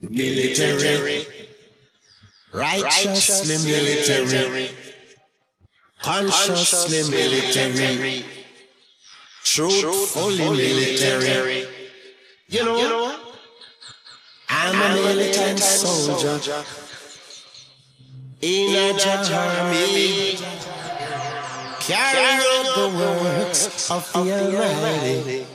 Military, righteously military, consciously military, truthfully military. You know, I'm a militant soldier. in a army. Carry out the works of the Almighty.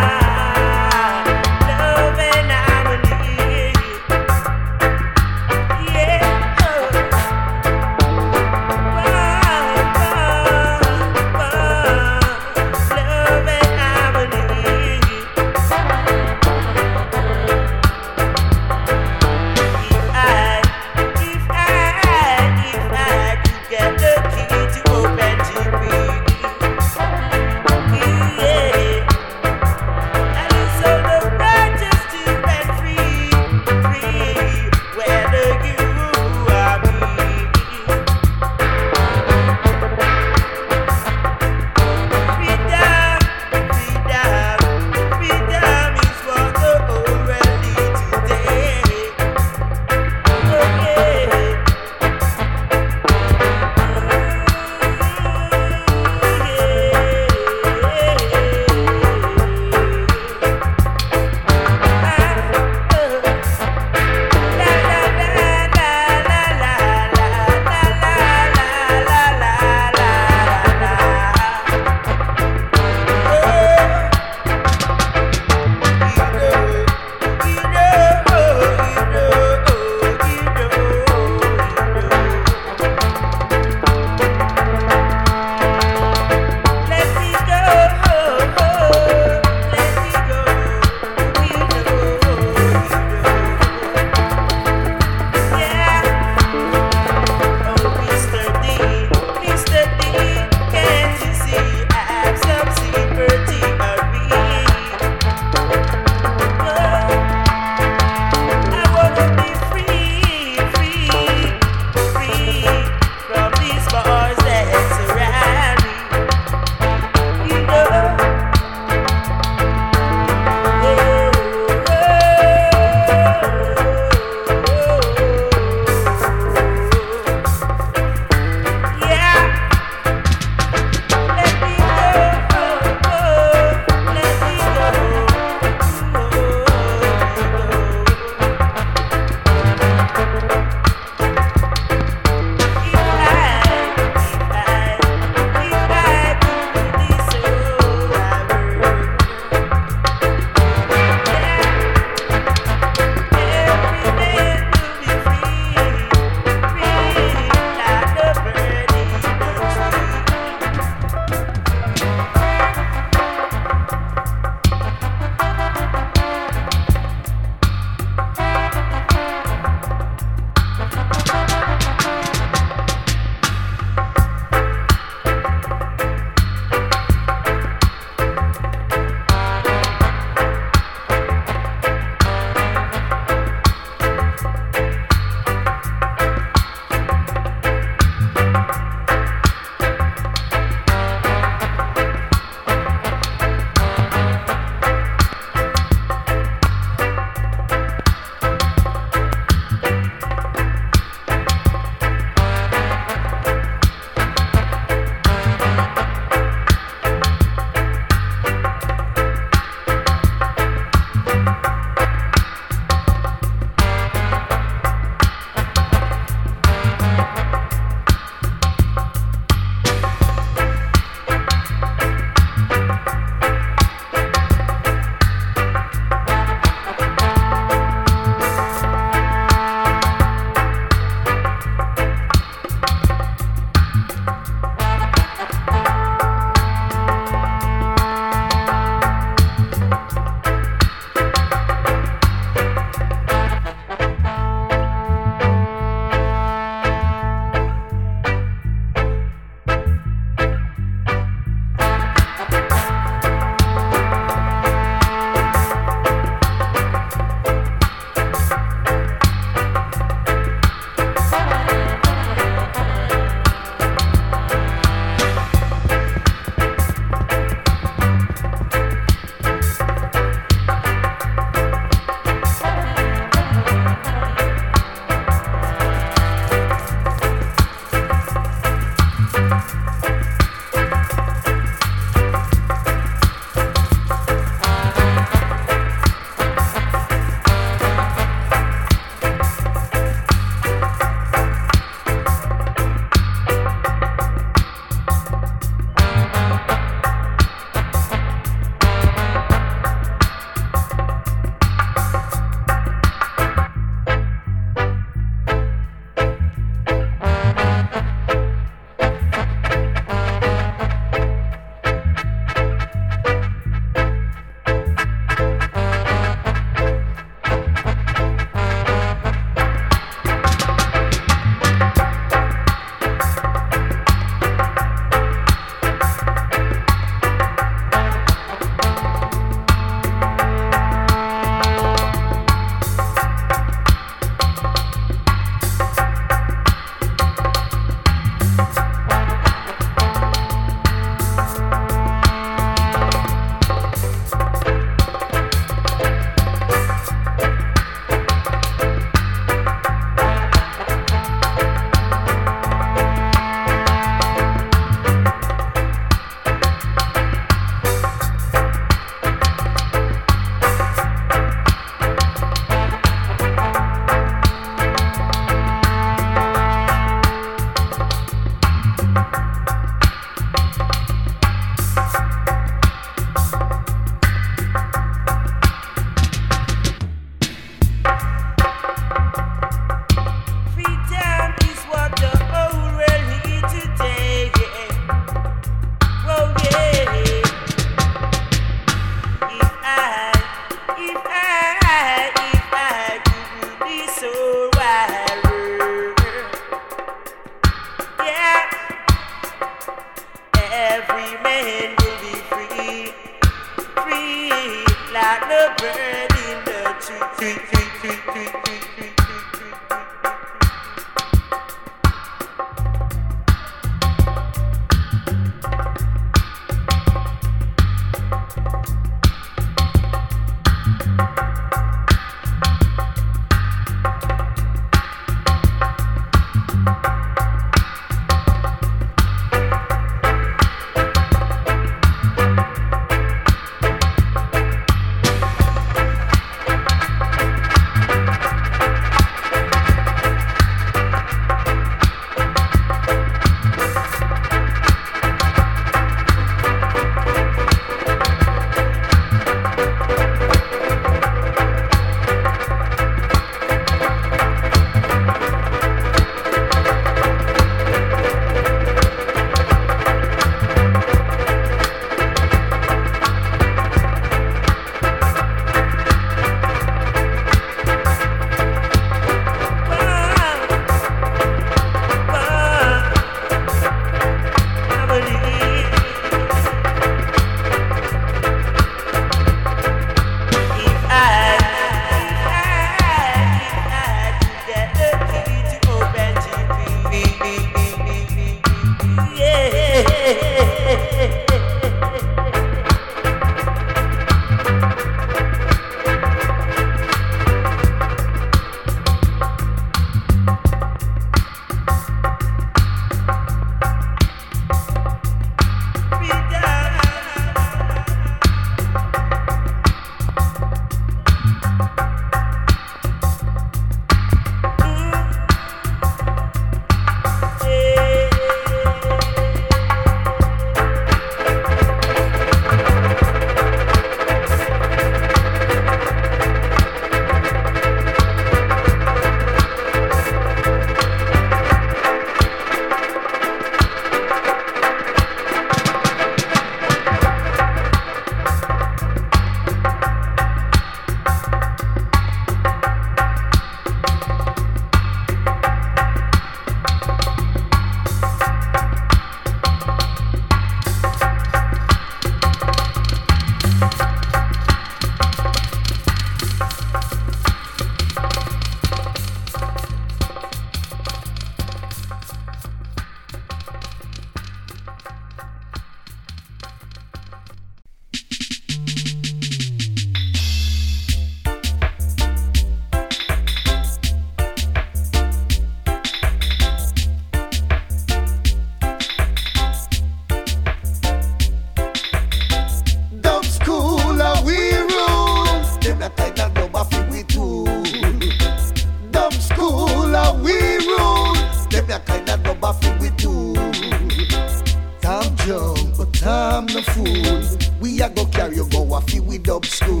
but I'm no fool. We a go carry you go a feel with dub school.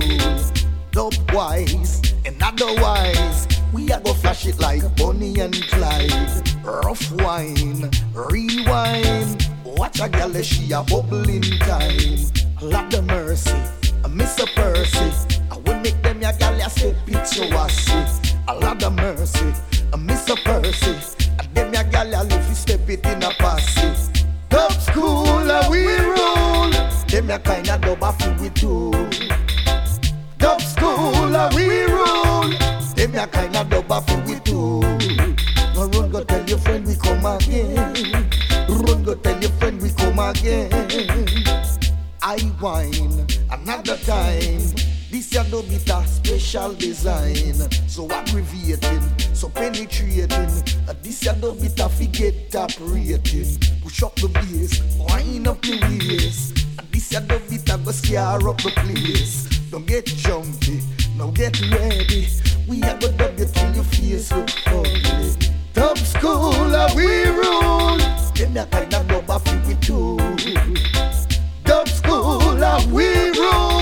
Dub wise and otherwise, we a go flash it like Bonnie and Clyde. Rough wine, rewind. Watch a gal she a bubbling time. Lot the mercy, a miss a Percy. I will make them ya gal ya step it so I see. A lot of mercy, I miss a Percy. And them ya gal ya live step it in a passy. Dub school, uh, we rule. Them a kind of dub a fool with you. Dub school, uh, we rule. Them a kind of dub a fool with you. No run, go tell your friend we come again. Run, go tell your friend we come again. I whine another time. This ya know meet a special design. So aggravating, so penetrating. This ya know meet a forget top rating. Push up the bass, wind up the waist. This ya know meet a go scare up the place. Don't get jumpy, now get ready. We a go dub you till your face look ugly. school a we rule. Them ya kind of rubber fi we too. school a we rule.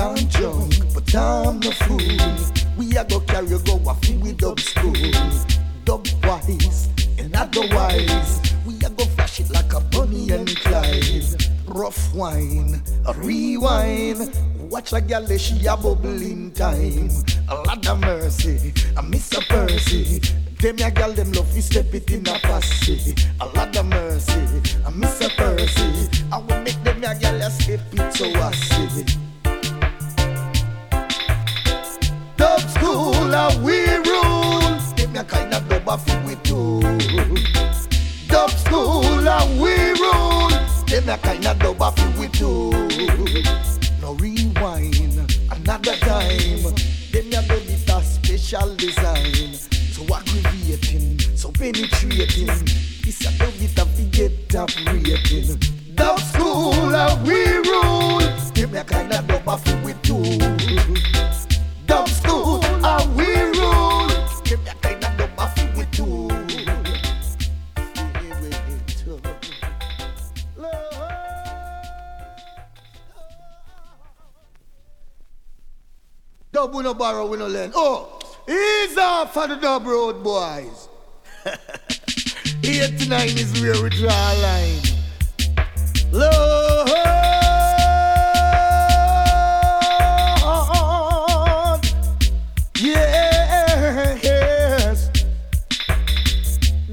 Time drunk, but I'm no fool. We a go carry go a feel with dub school. Dub wise and otherwise. We a go flash it like a bunny and Clyde. Rough wine, a rewind. Watch a gal she a bubbling time. A lot of mercy, a Mr. Percy. Them ya gal them love you step it in a passy. A lot of mercy, a Mr. Percy. I will make them ya gal step it so I see. A we rule. Them ya kind of dub a fit we do. Dub school a we rule. Them ya kind of dub a fit we do. No rewind another time. Them ya dub it a special design. So aggravating, so penetrating. This a dub it a fi get up rating. Dub school a we rule. Them ya kind of dub a Dub we no borrow, we no lend. Oh, ease off for the dub road, boys. 89 is where we draw a line. Lord, yes.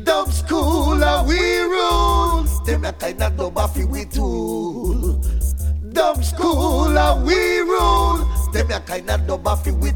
Dub school we rule. Them a kind of dub we tool. Dub school we rule. Them a kind of dub a fi we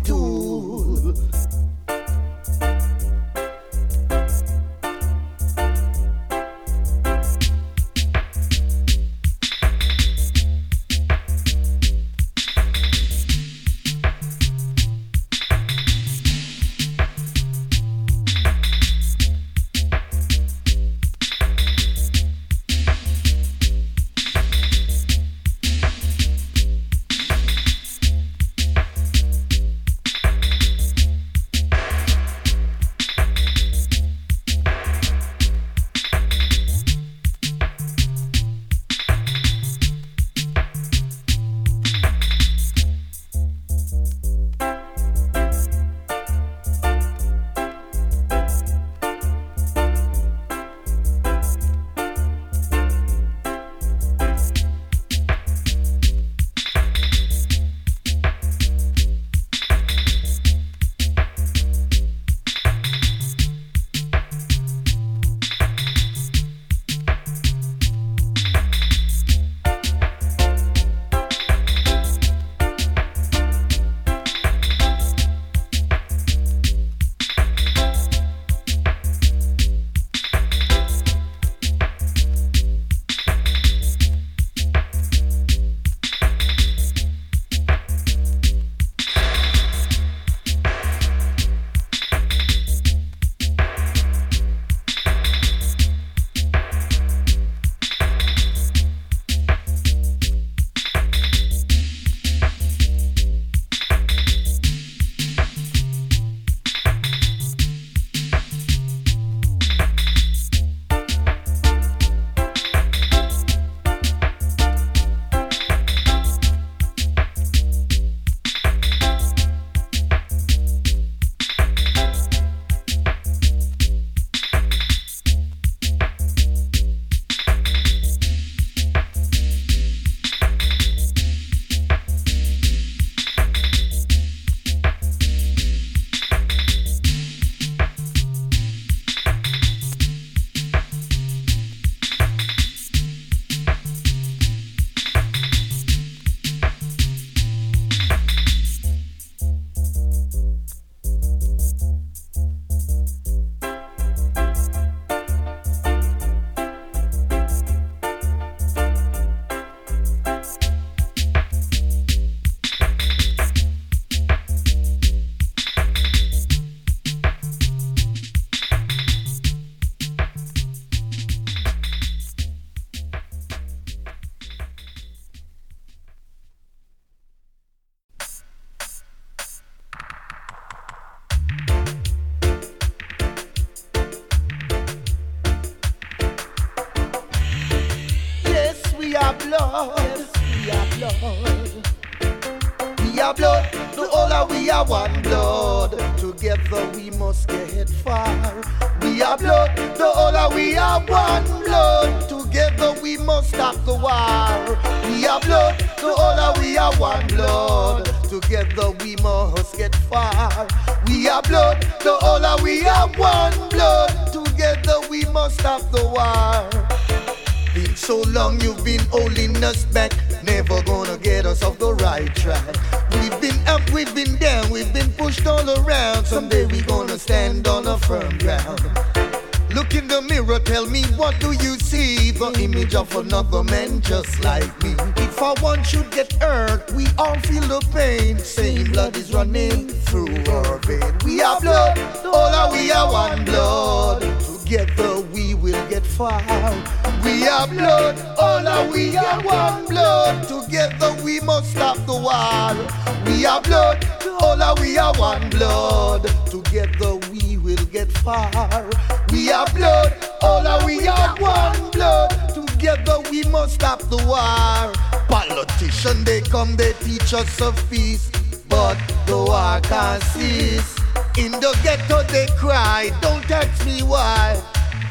we must stop the war. We are blood, all are we are one blood. Together we will get far. We are blood, all are we are one blood. Together we must stop the war. Politicians they come, they teach us of peace, but the war can't cease. In the ghetto they cry, don't ask me why.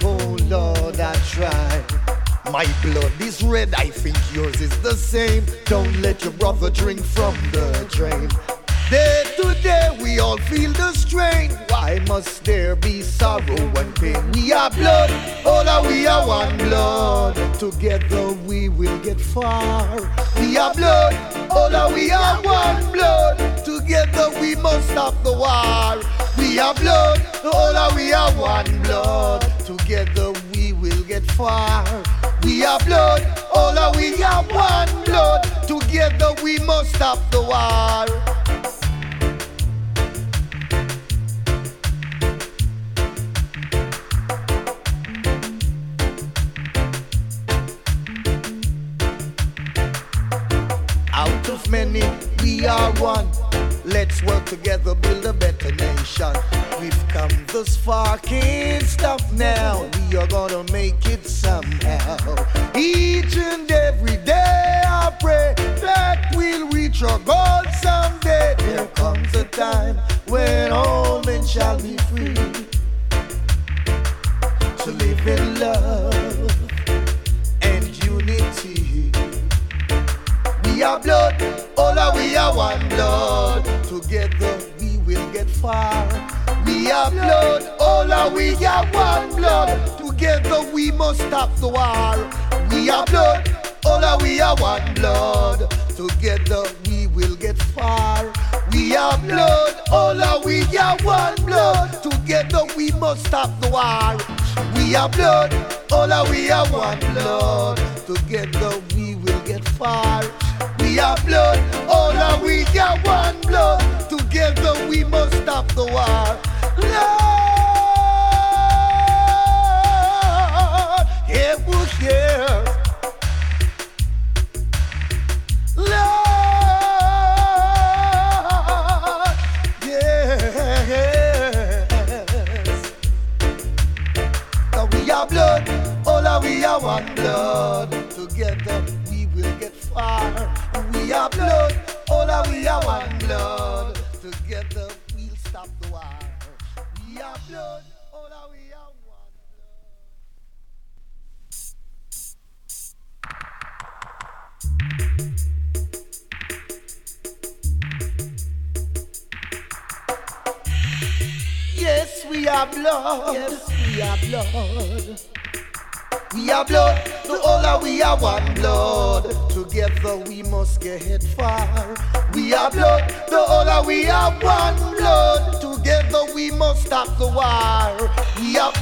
Oh Lord, I try. My blood is red, I think yours is the same. Don't let your brother drink from the drain. Day to day, we all feel the strain. Why must there be sorrow and pain? We are blood, all are we are one blood. Together we will get far. We are blood, all are we are one blood. Together we must stop the war. We are blood, all are we are one blood. Together we will get far. We are blood, all of we are one blood. Together we must stop the war. Out of many, we are one. Let's work together, build a better nation. We've come this far, can't stop now. We are gonna make it somehow. Each and every day I pray that we'll reach our goal someday. There comes a time when all men shall be free to live in love We are blood all are we are one blood. Together we will get far. We are blood. All are we are one blood. Together we must stop the war. We are blood. All are we are one blood. Together we will get far. We are blood. All are we are one blood. Together we must stop the war. We are blood. All are we are one blood. Together we get far we are blood, all are we are one blood. Together we must stop the war. Lord, yeah, share. Lord, yes. Now we are blood, all are we are one blood. Together far we are blood, all are we are one blood. Together we'll stop the war. We are blood, all are we are one blood. Yes, we are blood. Yes, we are blood. We are blood, the all we are one blood. Together we must get far. We are blood, the all we are one blood. Together we must stop the war. We are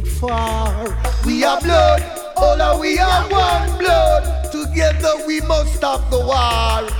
get far. We are blood, all of we are one blood. Together we must stop the war.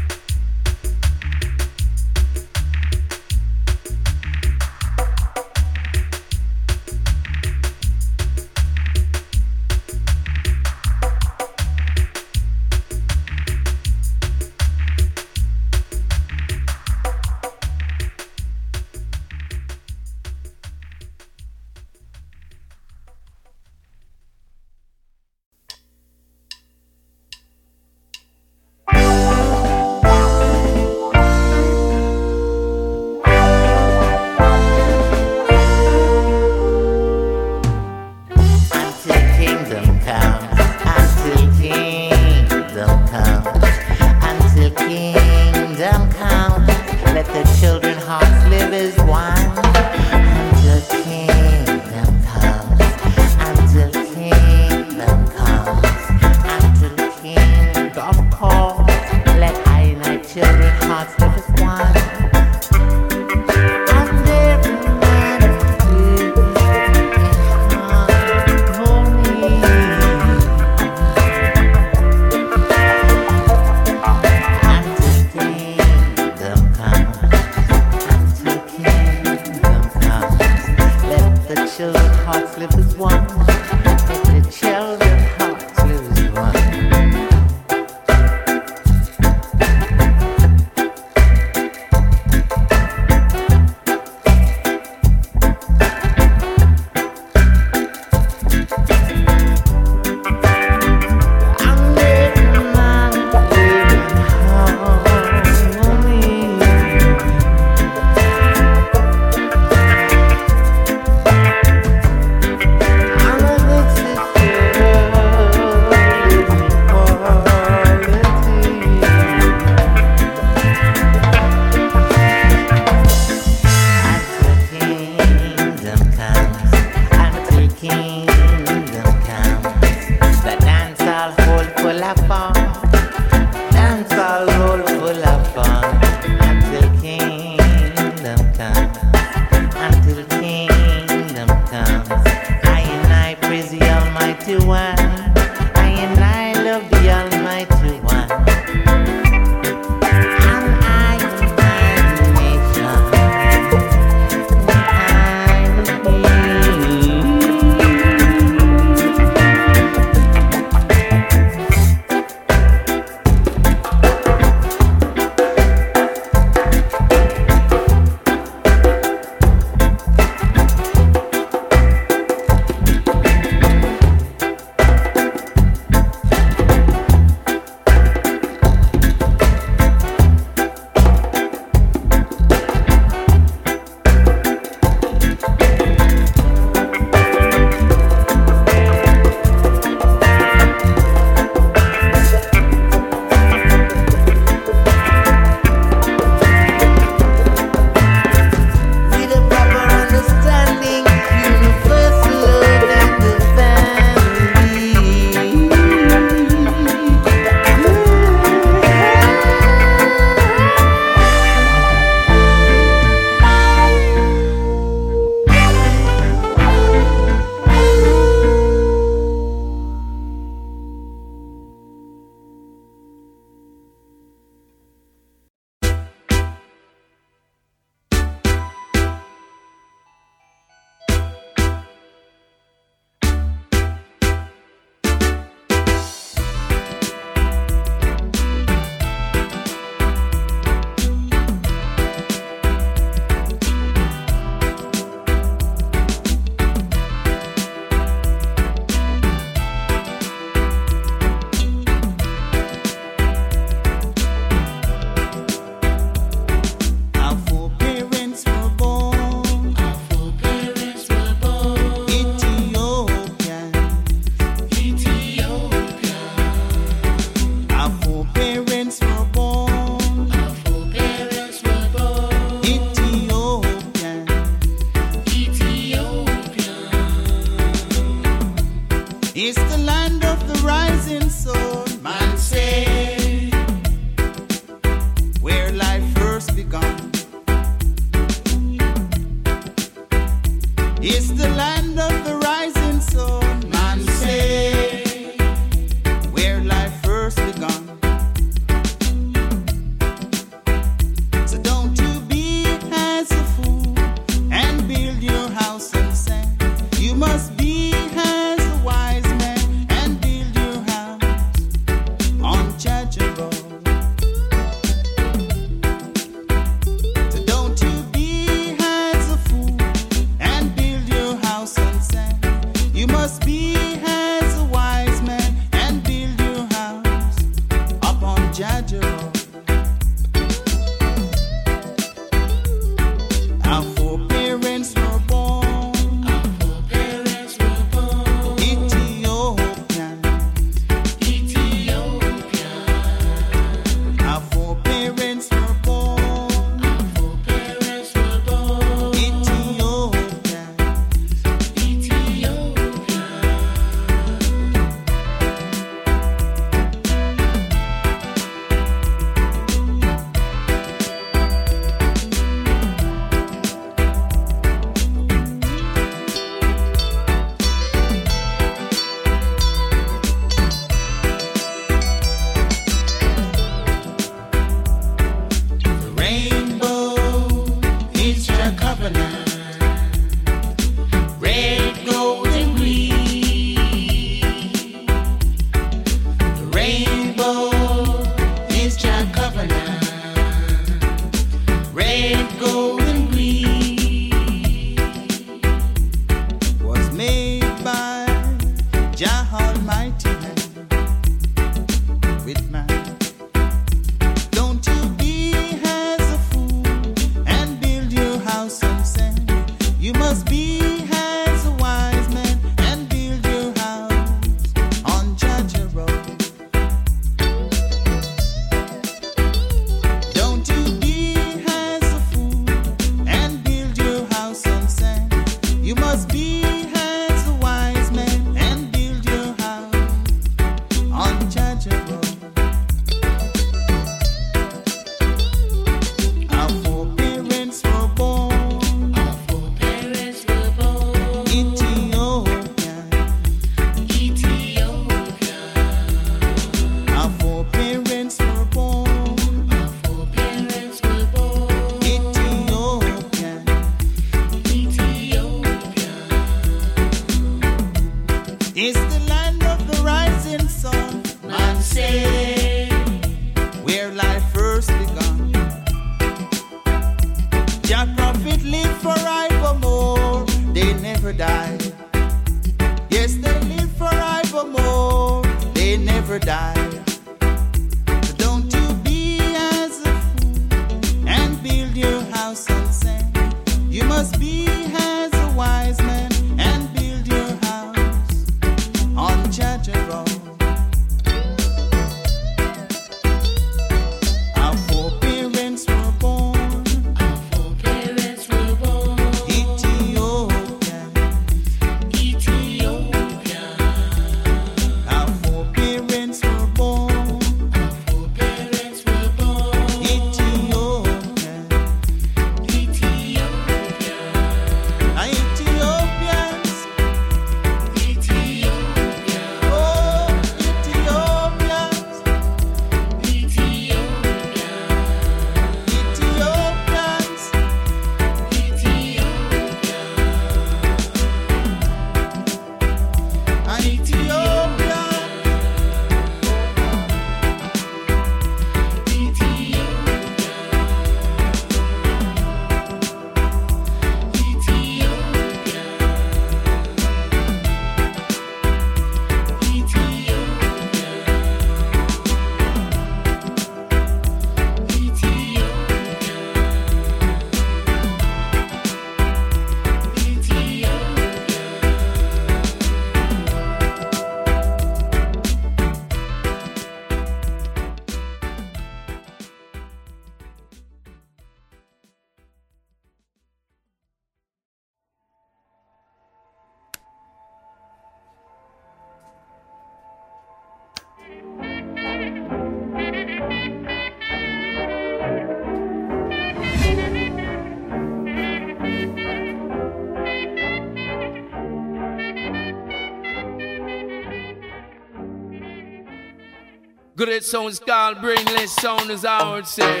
Great sounds called brainless sound as I would say.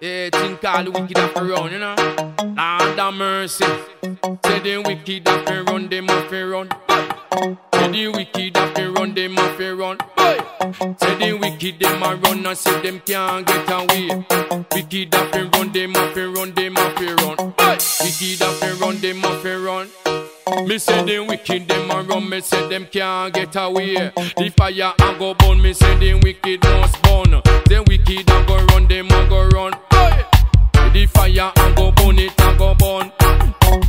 Yeah, think all the wicked have to run, you know. Lord have mercy. Say the wicked have to run, have to run. Say the wicked have to run, have to run. Say the wicked them a run and say them can't get away. Wicked have to run, have to run, have to run. Wicked have to run, have to run. Me say the wicked them a run, me say them can't get away. The fire a go burn, me say the wicked must burn. The wicked a go run, them a go run. The fire and go burn it and go burn.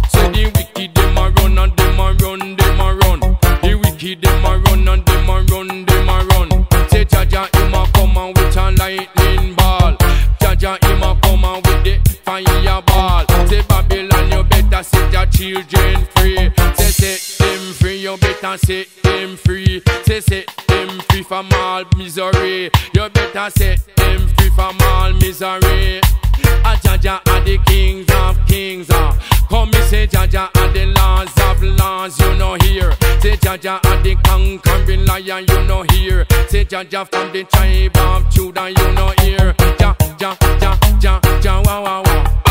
Say the wicked them a run and them a run, them a run. The wicked them a run and them a run, them a run. Say Jah Jah him a come and with a lightning ball. Jah Jah him a come and with the fireball. Say Babylon children free. Say set them free, you better set them free. Say set them free from all misery. You better set them free from all misery. A Jah Jah are the kings of kings. Uh. Come me say Jah Jah are the laws of laws. You know here. Say Jah Jah are the conquering lion. You know here. Say Jah Jah from the tribe of Judah. You know here. Ja ja ja ja ja wow wow wow.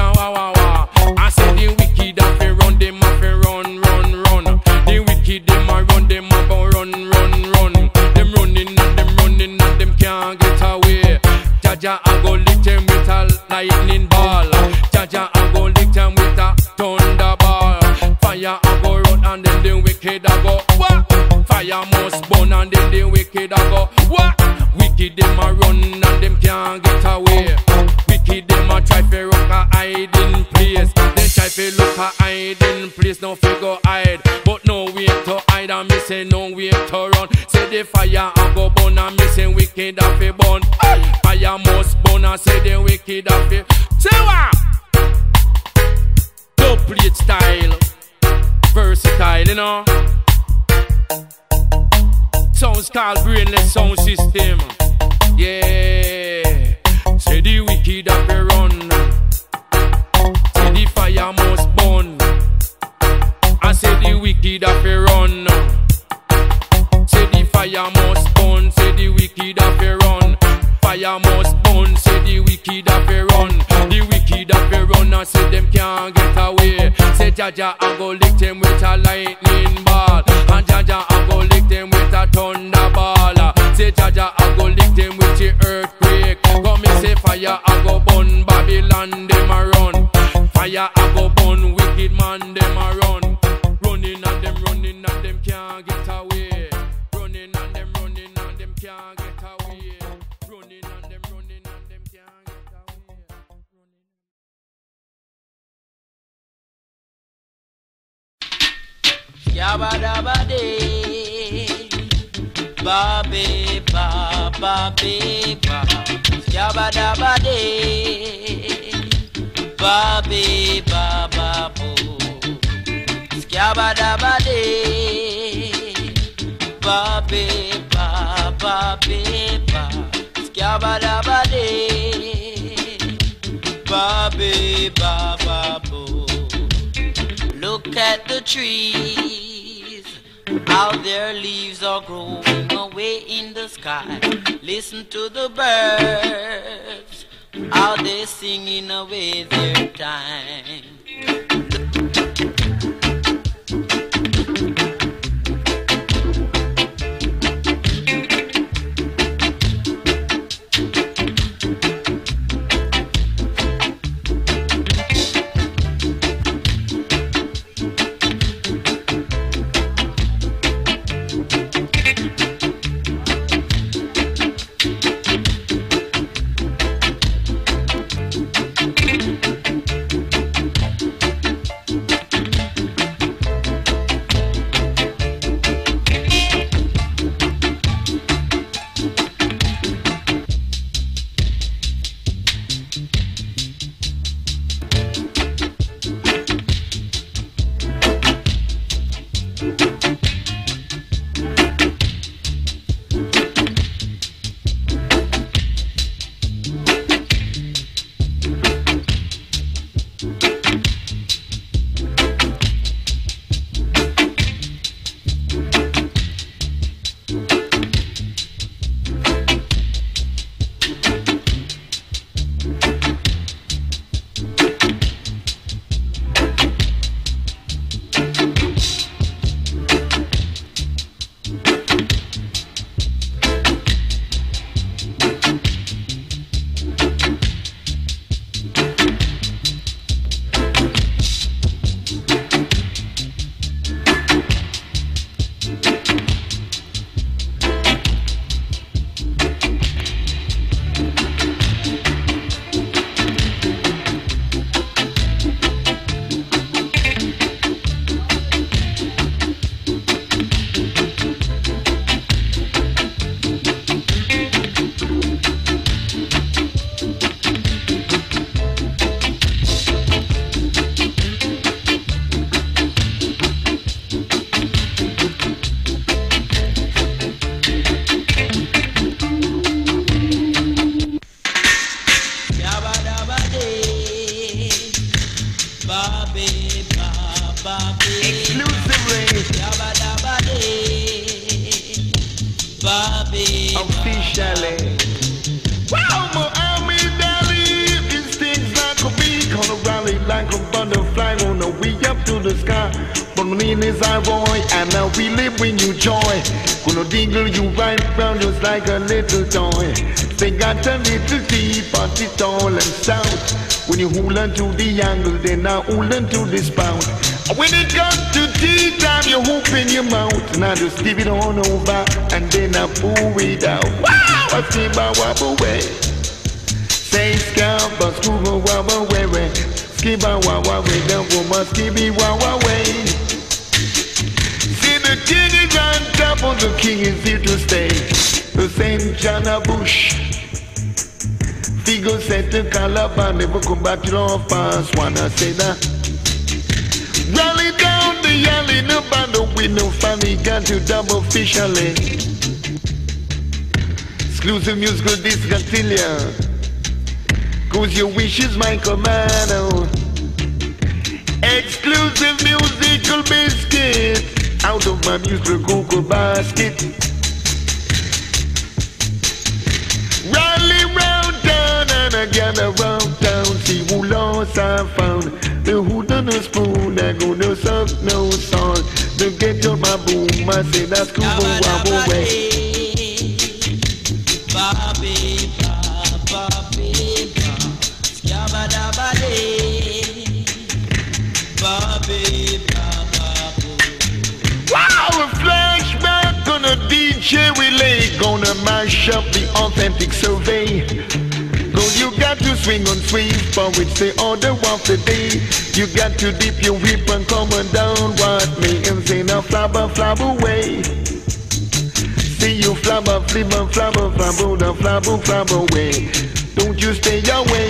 Ja wow wow wow. I say the wicked have to run, them have to run, run, run. The wicked them a run, them a go run, run, run. Them running and them running and them can't get away. Jah Jah a go lick them with a lightning ball. Jah Jah a go lick them with a thunderball. Fire a go run and then the wicked a go what? Fire must burn and then the wicked a go what? Wicked them a run and them can't get away. Wicked them a try fi rock a hiding place. They try fi look a hiding place, no fi go hide. But no way to hide me say no way to run. Say the fire a go burn me say wicked a fi burn. Fire must burn and say the wicked a fi. Say what? Dub style, versatile, you know. Sounds called brainless sound system. Yeah. Say the wicked have to run. Say the fire must burn. I say the wicked have to run. Say the fire must burn. Say the wicked have to run. Fire must burn. Say the wicked have to run. The wicked have to run. I say them can't get away. Say Jah Jah I go lick them with a lightning ball. And Jah Jah I go lick them with a thunderball. Say Jah Jah I go lick them with the earthquake. Come me say fire I go burn Babylon them a run. Fire I go burn wicked man them a run. Running and them running and them can't get away. Running and them running and them can't get away. Running them running them can't get away. Yabba dabba ba be ba ba be ba. Yabba dabba day, ba be ba ba boo. Yabba dabba day, ba be ba ba be ba. Yabba dabba day, ba be ba ba boo. Look at the trees, how their leaves are growing away in the sky. Listen to the birds, how they're singing away their time. They a little deep, but it's tall and stout. When you hold on to the angle, then I hold on to the spout. When it comes to tea time, you hoop in your mouth. And I just give it on over, and then I pull it out. Wow! I see my wobble way. Say scalp, but scuba wobble way way. Skibba wawa way, the woman skibby wawa way. See the king is on top of the king is here to stay. The same John Bush. Said to Calabar, never come back to the past. Wanna say that? Rally down the alley, no bother with no funny, got to double officially. Exclusive musical discantilia. Cause your wish is my command. oh. Exclusive musical biscuit out of my musical cocoa basket. I gather town, see who lost I found. The who done a spoon, I go no suck no song. To get on my boom, I say that's cool, dabba way. day. Bobby, Bobby, dabba. Bobby, Bobby. Wow, a flashback on a DJ relay, gonna mash up the authentic survey. You got to swing on sweep, for which the order of the day. You got to dip your whip and come on down what me and say now flabber flab away. See you flabber, flibber, flabber, flabber, the flabber, flab away. Don't you stay away.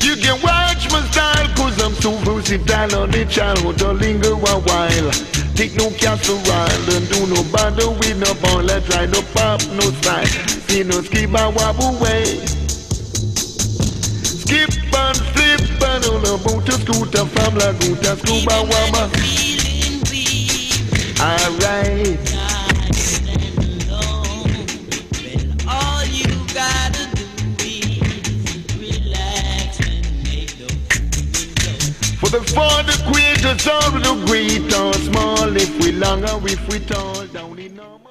You can watch my style cause I'm so versatile on the channel Don't linger a while Take no casserole and do no bother with no ball I try no pop, no style See no skip and wobble away Skip and flip and on a boat to scooter from Laguta Scuba Wama Alright go. For the creators all the great or small If we long or if we tall Down in our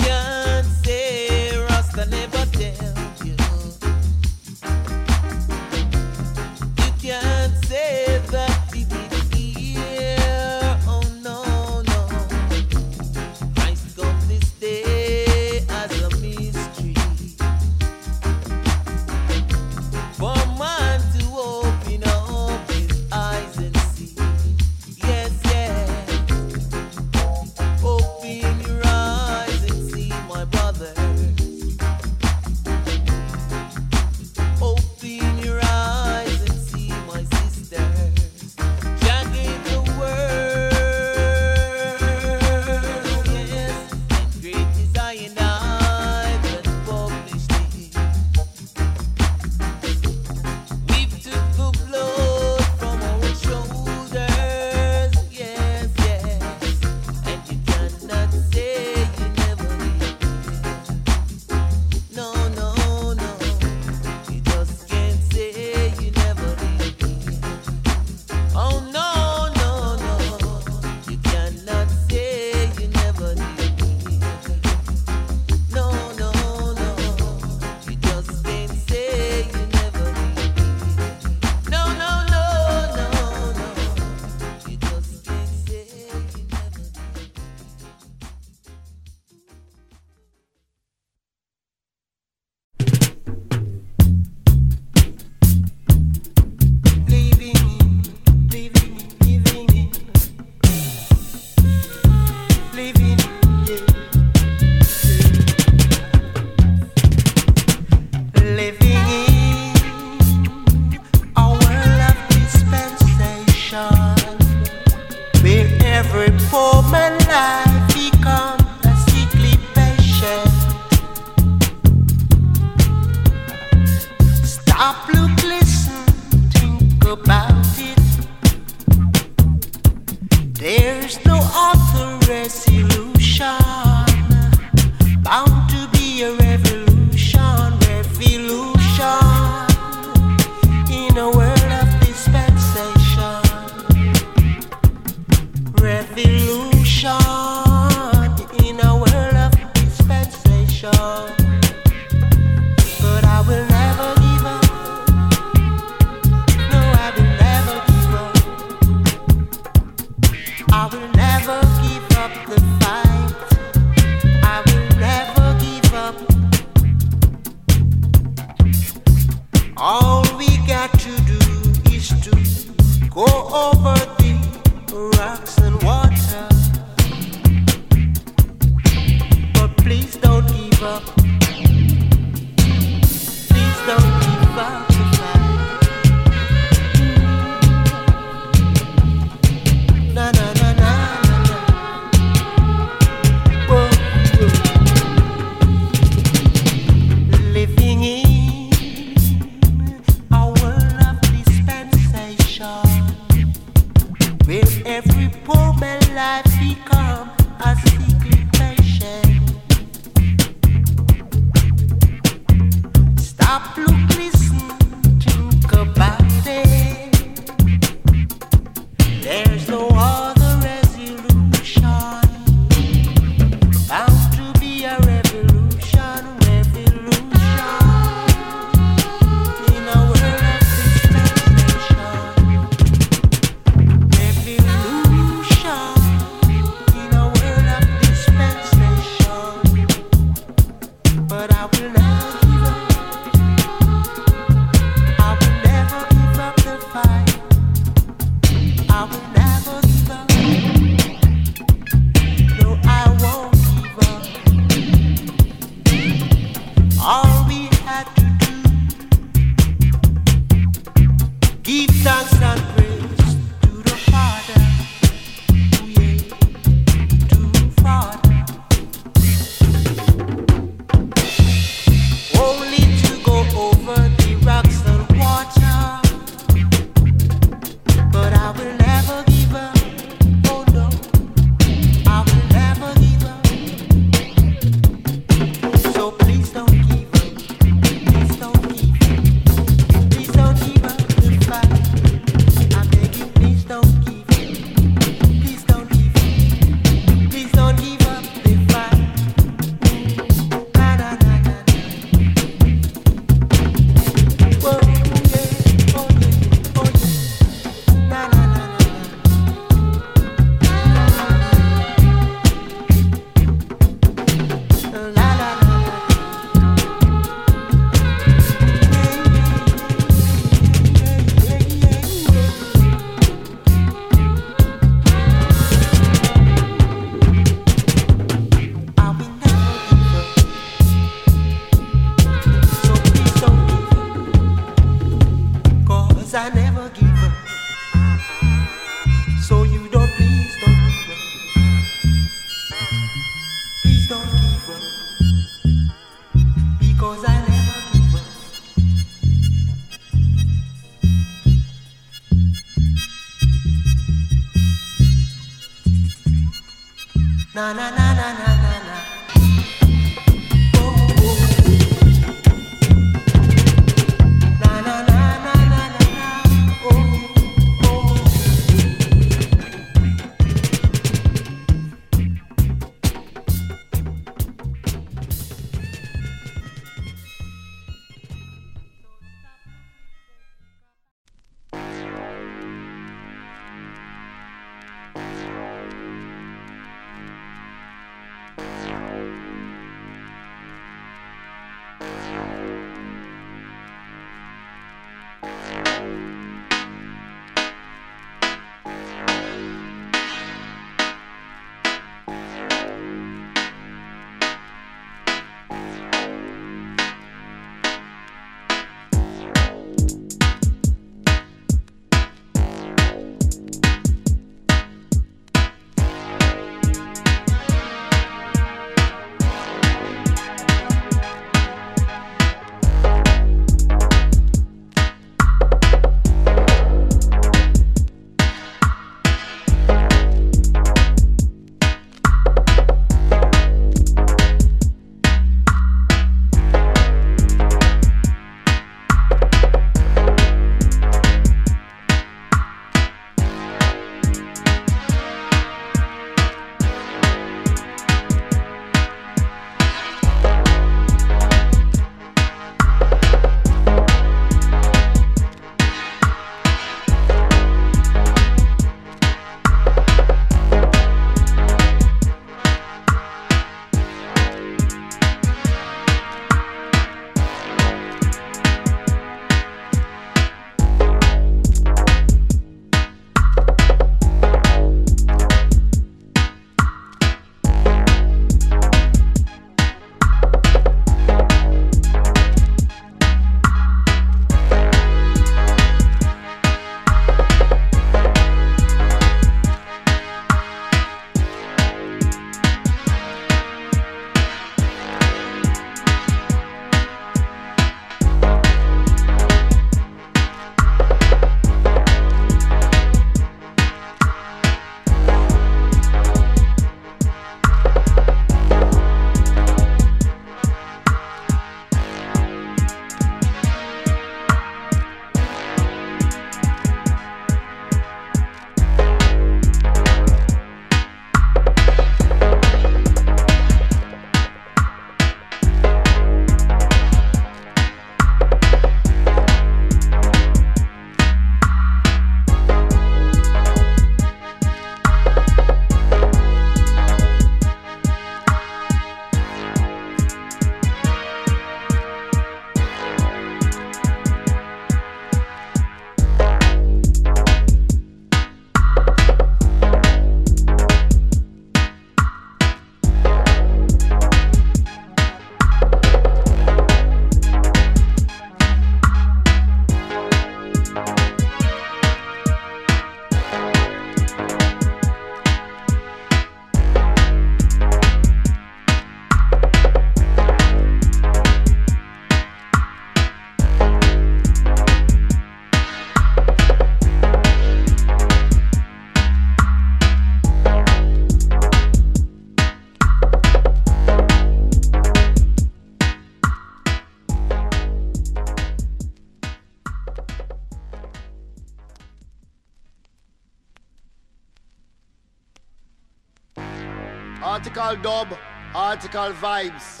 Article dub, article vibes.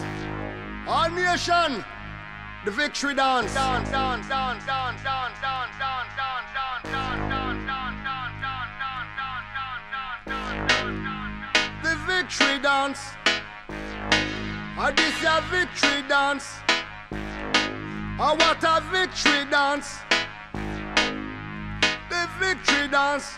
All nation, the victory dance. Dance, dance, dance, dance, dance, dance, dance, dance, dance, dance, dance, dance, The victory dance. Ah, this a victory dance. Ah, what a victory dance. The victory dance.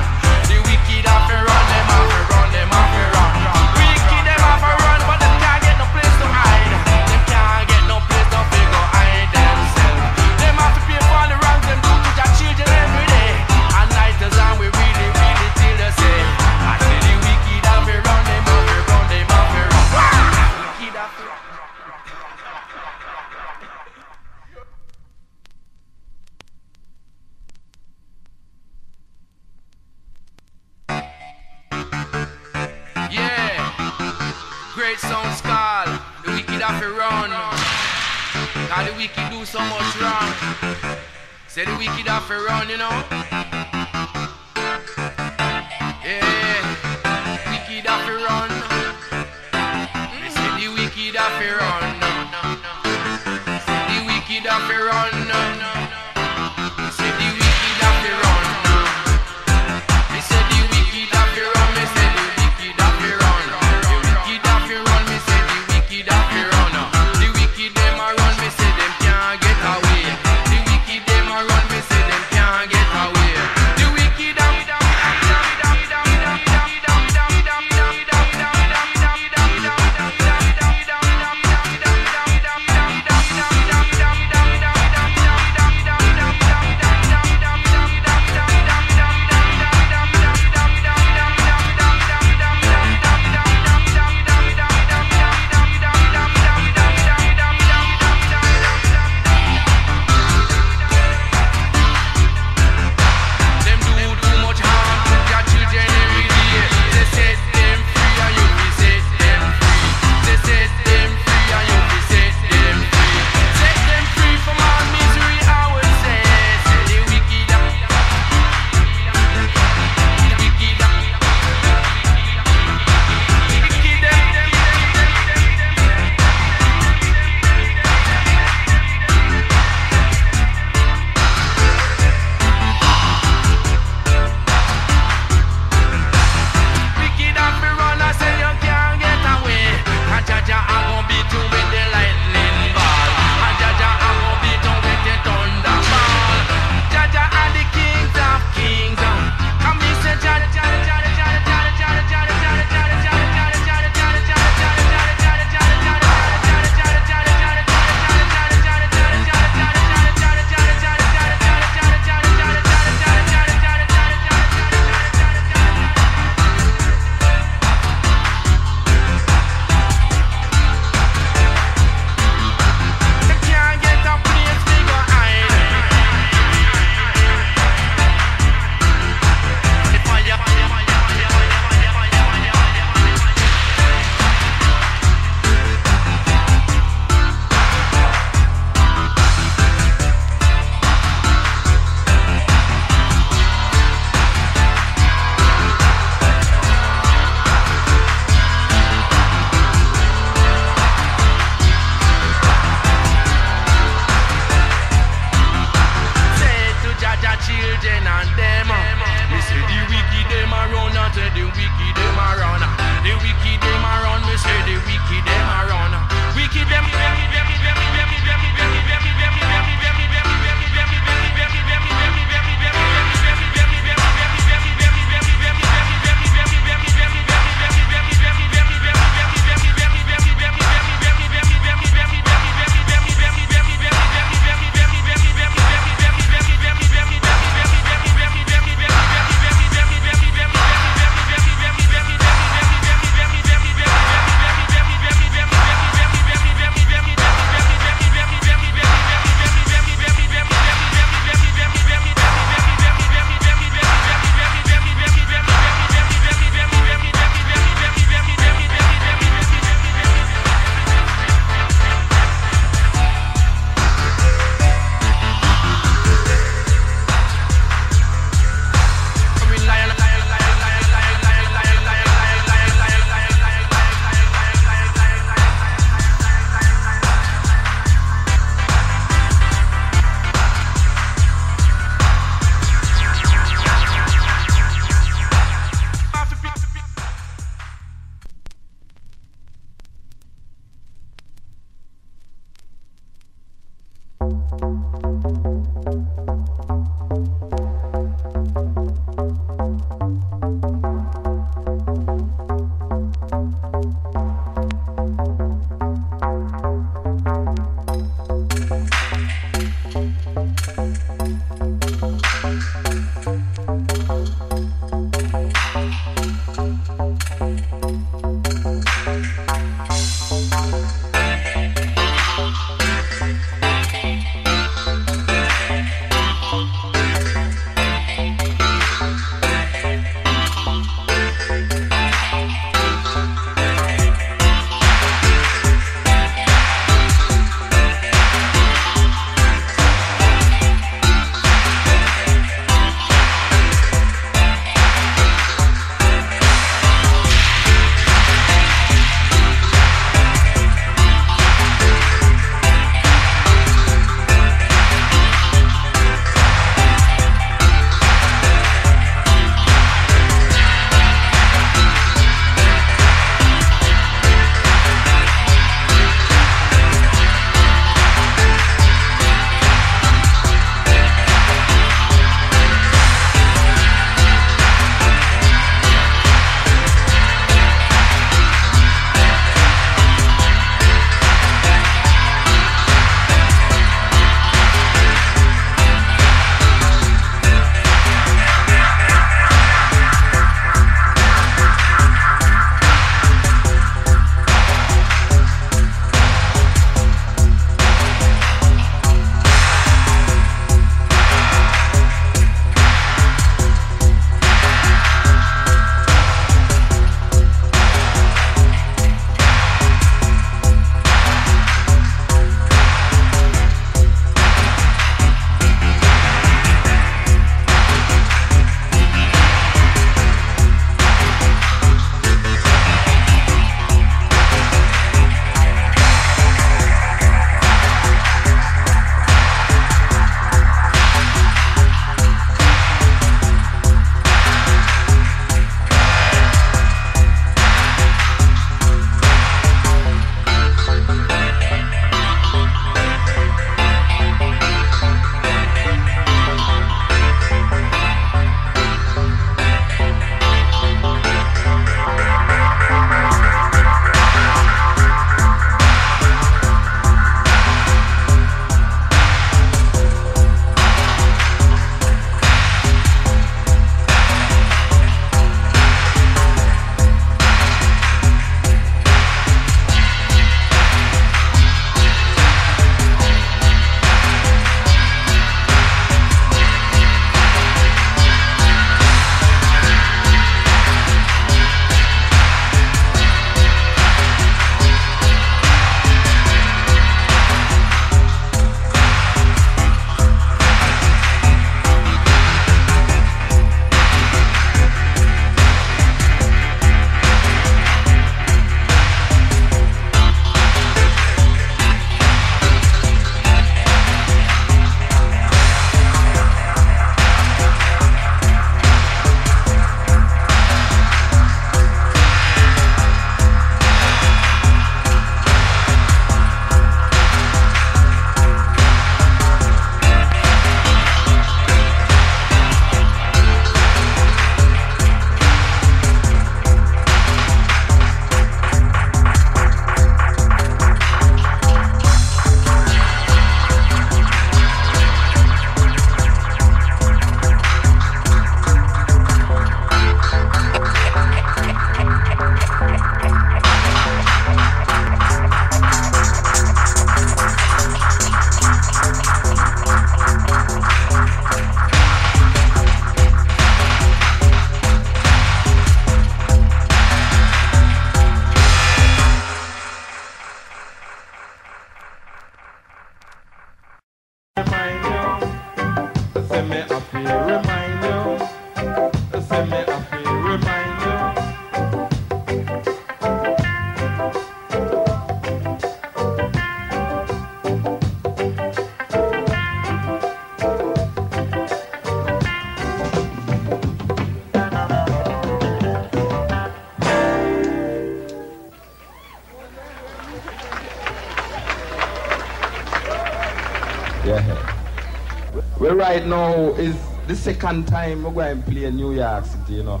Right now is the second time we're going to play New York City, you know.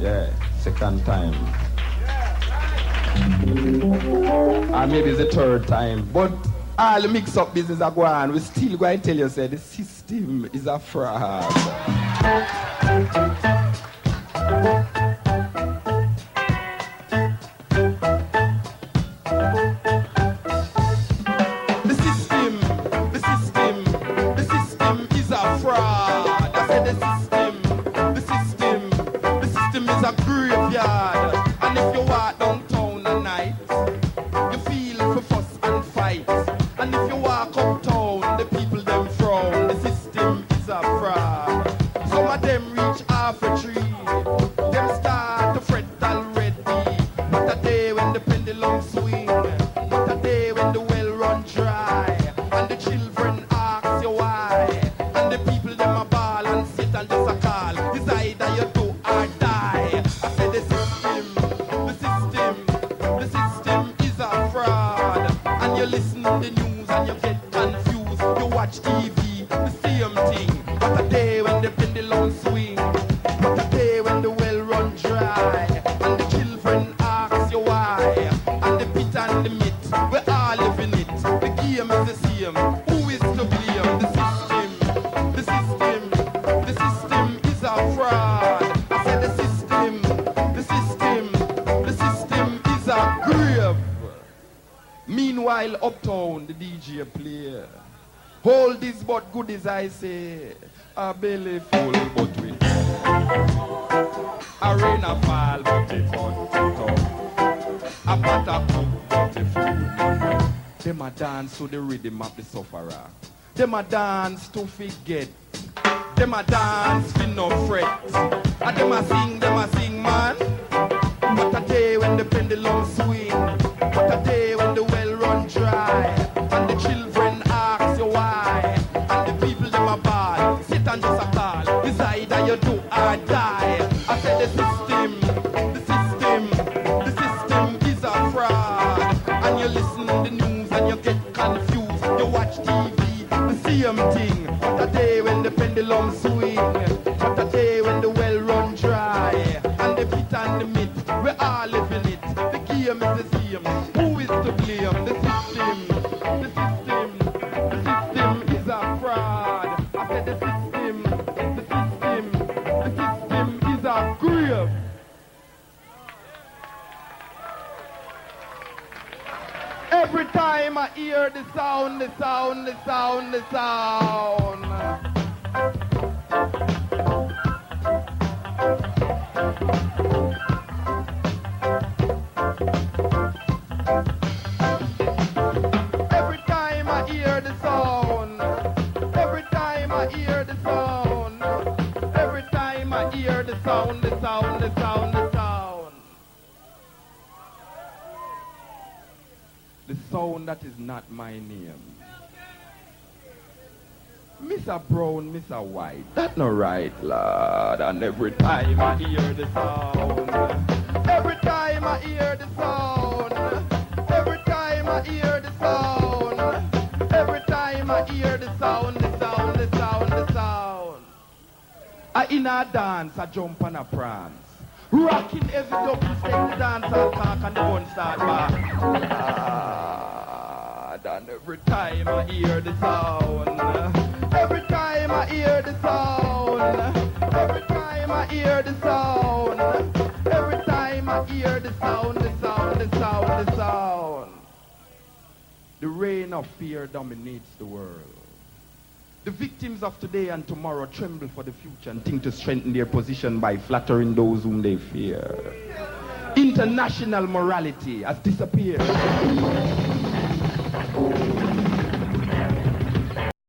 Yeah, second time. Or maybe it's the third time. But all the mix up business are going. We still going to tell you, say, the system is a fraud. Graveyard. I say. A belly full but we. A rain a fall but hot it up. A pot a cook but it food. Them a dance to the rhythm of the sufferer. Them a dance to forget. Them a dance for no fret. And them a sing, them a sing, man. Brown, Mr. White, that no right, lad. And every time I hear the sound, every time I hear the sound, every time I hear the sound, every time I hear the sound, the sound, the sound, the sound. I in a dance, I jump and a prance. Rocking every double step, dance and talk and the gun start back. Ah, and every time I hear the sound, time I hear the sound, every time I hear the sound, every time I hear the sound, the sound, the sound, the sound. The reign of fear dominates the world. The victims of today and tomorrow tremble for the future and think to strengthen their position by flattering those whom they fear. International morality has disappeared.